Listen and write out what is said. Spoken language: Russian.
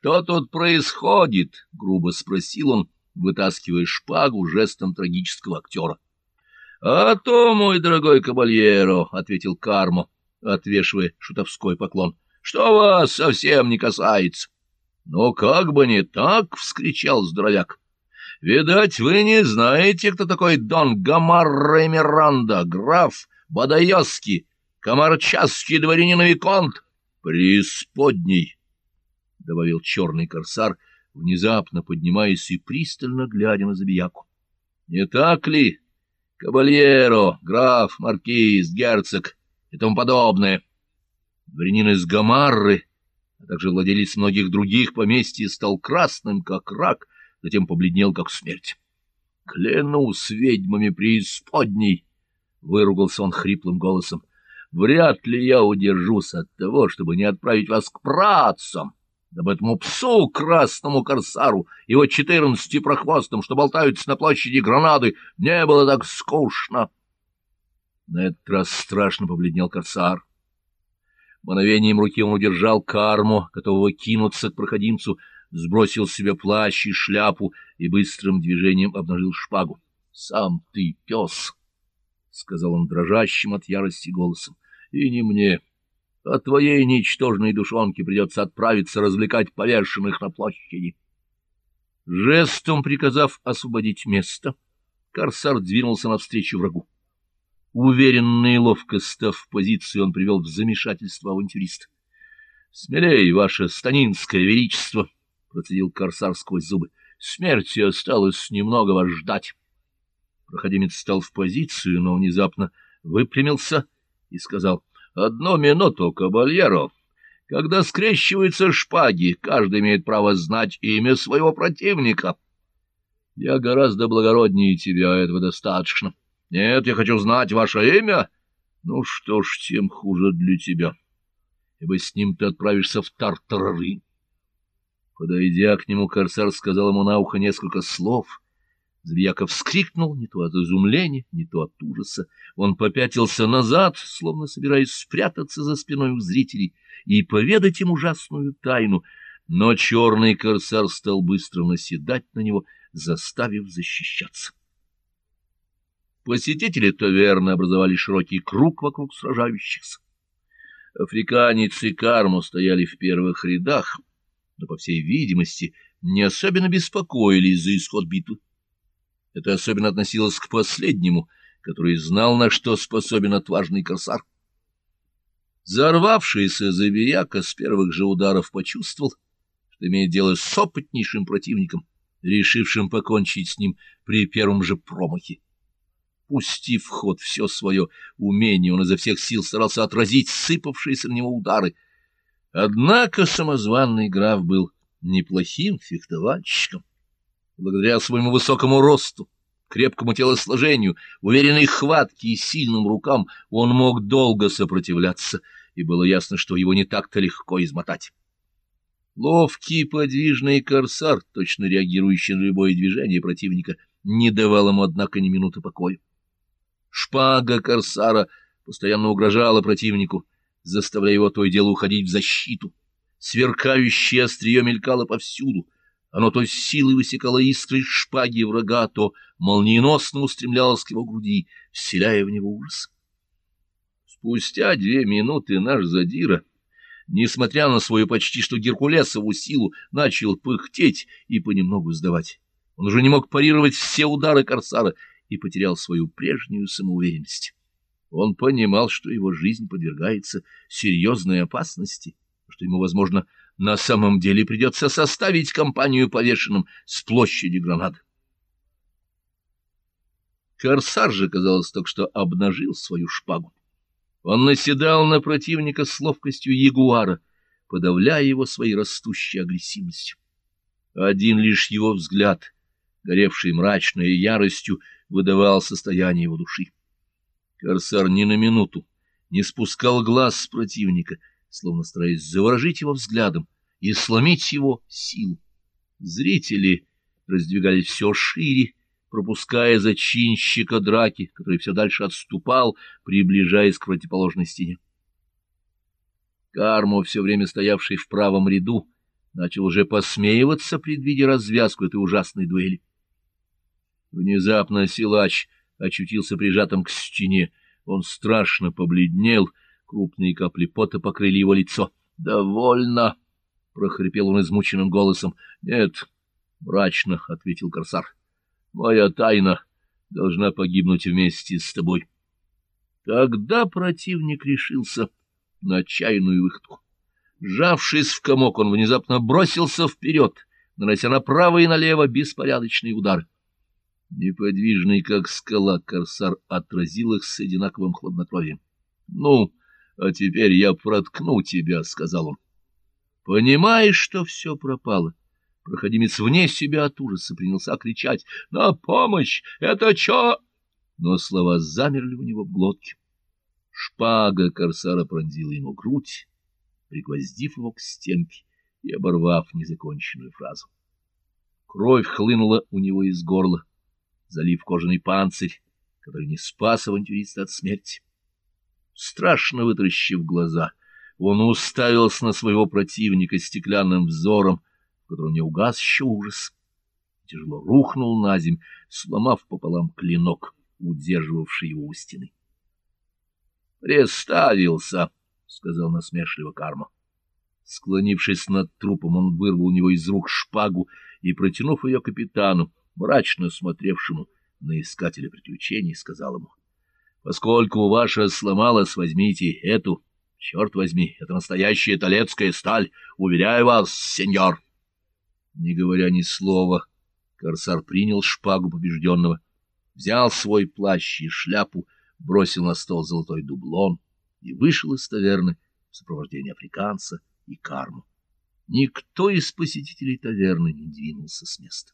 Что тут происходит? — грубо спросил он, вытаскивая шпагу жестом трагического актера. — А то, мой дорогой кабальеро, — ответил Кармо, отвешивая шутовской поклон, — что вас совсем не касается. — Но как бы не так, — вскричал здоровяк. — Видать, вы не знаете, кто такой Дон Гамарра Миранда, граф Бадайоски, комарчасский дворянин Виконт? — Преисподней, — добавил черный корсар, внезапно поднимаясь и пристально глядя на забияку. — Не так ли, кабальеро, граф, маркиз, герцог и тому подобное? Дворянин из Гамарры, а также владелец многих других поместьй, стал красным, как рак, затем побледнел, как смерть. — Клянусь ведьмами преисподней! — выругался он хриплым голосом. — Вряд ли я удержусь от того, чтобы не отправить вас к працам, дабы этому псу, красному корсару, его четырнадцати прохвостам, что болтаются на площади гранады, не было так скучно. На этот раз страшно побледнел корсар. Мановением руки он удержал карму, готового кинуться к проходимцу, сбросил с себя плащ и шляпу и быстрым движением обнажил шпагу. — Сам ты пес! — сказал он дрожащим от ярости голосом. — И не мне, а твоей ничтожной душонке придется отправиться развлекать повешенных на площади. Жестом приказав освободить место, корсар двинулся навстречу врагу. Уверенно и ловко став позицию, он привел в замешательство авантюриста. — Смелей, ваше станинское величество! — процедил корсар сквозь зубы. — Смерти осталось немного вас ждать. Проходимец стал в позицию, но внезапно выпрямился и сказал, — Одну минуту, кабальеро. Когда скрещиваются шпаги, каждый имеет право знать имя своего противника. Я гораздо благороднее тебя, этого достаточно. — нет, я хочу знать ваше имя. Ну что ж, тем хуже для тебя, ибо с ним ты отправишься в Тартарары. Подойдя к нему, корсар сказал ему на ухо несколько слов. Зверьяков вскрикнул не то от изумления, не то от ужаса. Он попятился назад, словно собираясь спрятаться за спиной у зрителей и поведать им ужасную тайну, но черный корсар стал быстро наседать на него, заставив защищаться. Посетители то верно образовали широкий круг вокруг сражающихся. Африканец и Карму стояли в первых рядах, но, по всей видимости, не особенно беспокоились за исход битвы. Это особенно относилось к последнему, который знал, на что способен отважный корсар. Зарвавшийся забияка с первых же ударов почувствовал, что имеет дело с опытнейшим противником, решившим покончить с ним при первом же промахе. Пустив в ход все свое умение, он изо всех сил старался отразить сыпавшиеся на него удары. Однако самозванный граф был неплохим фехтовальщиком. Благодаря своему высокому росту, крепкому телосложению, уверенной хватке и сильным рукам он мог долго сопротивляться, и было ясно, что его не так-то легко измотать. Ловкий подвижный корсар, точно реагирующий на любое движение противника, не давал ему, однако, ни минуты покоя. Шпага корсара постоянно угрожала противнику, заставляя его то и дело уходить в защиту. Сверкающее острие мелькало повсюду. Оно то силой высекало искры шпаги врага, то молниеносно устремлялось к его груди, вселяя в него ужас. Спустя две минуты наш задира, несмотря на свою почти что геркулесову силу, начал пыхтеть и понемногу сдавать. Он уже не мог парировать все удары корсара, и потерял свою прежнюю самоуверенность. Он понимал, что его жизнь подвергается серьезной опасности, что ему, возможно, на самом деле придется составить компанию повешенным с площади Гранады. Корсар же, казалось, только что обнажил свою шпагу. Он наседал на противника с ловкостью ягуара, подавляя его своей растущей агрессивностью. Один лишь его взгляд, горевший мрачной яростью, выдавал состояние его души. Корсар ни на минуту не спускал глаз с противника, словно стараясь заворожить его взглядом и сломить его силу. Зрители раздвигались все шире, пропуская зачинщика драки, который все дальше отступал, приближаясь к противоположной стене. Кармо, все время стоявший в правом ряду, начал уже посмеиваться, предвидя развязку этой ужасной дуэли. Внезапно силач очутился прижатым к стене. Он страшно побледнел, крупные капли пота покрыли его лицо. «Довольно!» — прохрипел он измученным голосом. «Нет!» — мрачно ответил корсар. «Моя тайна должна погибнуть вместе с тобой». Тогда противник решился на отчаянную выходку. Сжавшись в комок, он внезапно бросился вперед, нанося направо и налево беспорядочные удары. Неподвижный, как скала, корсар отразил их с одинаковым хладнокровием. — Ну, а теперь я проткну тебя, — сказал он. Понимаешь, что все пропало, проходимец вне себя от ужаса принялся кричать «На помощь! Это чё?» Но слова замерли у него в глотке. Шпага корсара пронзила ему грудь, пригвоздив его к стенке и оборвав незаконченную фразу. Кровь хлынула у него из горла залив кожаный панцирь, который не спас авантюриста от смерти. Страшно вытращив глаза, он уставился на своего противника стеклянным взором, в котором не угас еще ужас. Тяжело рухнул на земь, сломав пополам клинок, удерживавший его у стены. «Преставился», — сказал насмешливо Карма. Склонившись над трупом, он вырвал у него из рук шпагу и, протянув ее капитану, мрачно смотревшему на искателя приключений, сказал ему, — Поскольку ваша сломалась, возьмите эту. Черт возьми, это настоящая талецкая сталь. Уверяю вас, сеньор. Не говоря ни слова, корсар принял шпагу побежденного, взял свой плащ и шляпу, бросил на стол золотой дублон и вышел из таверны в сопровождении африканца и карму. Никто из посетителей таверны не двинулся с места.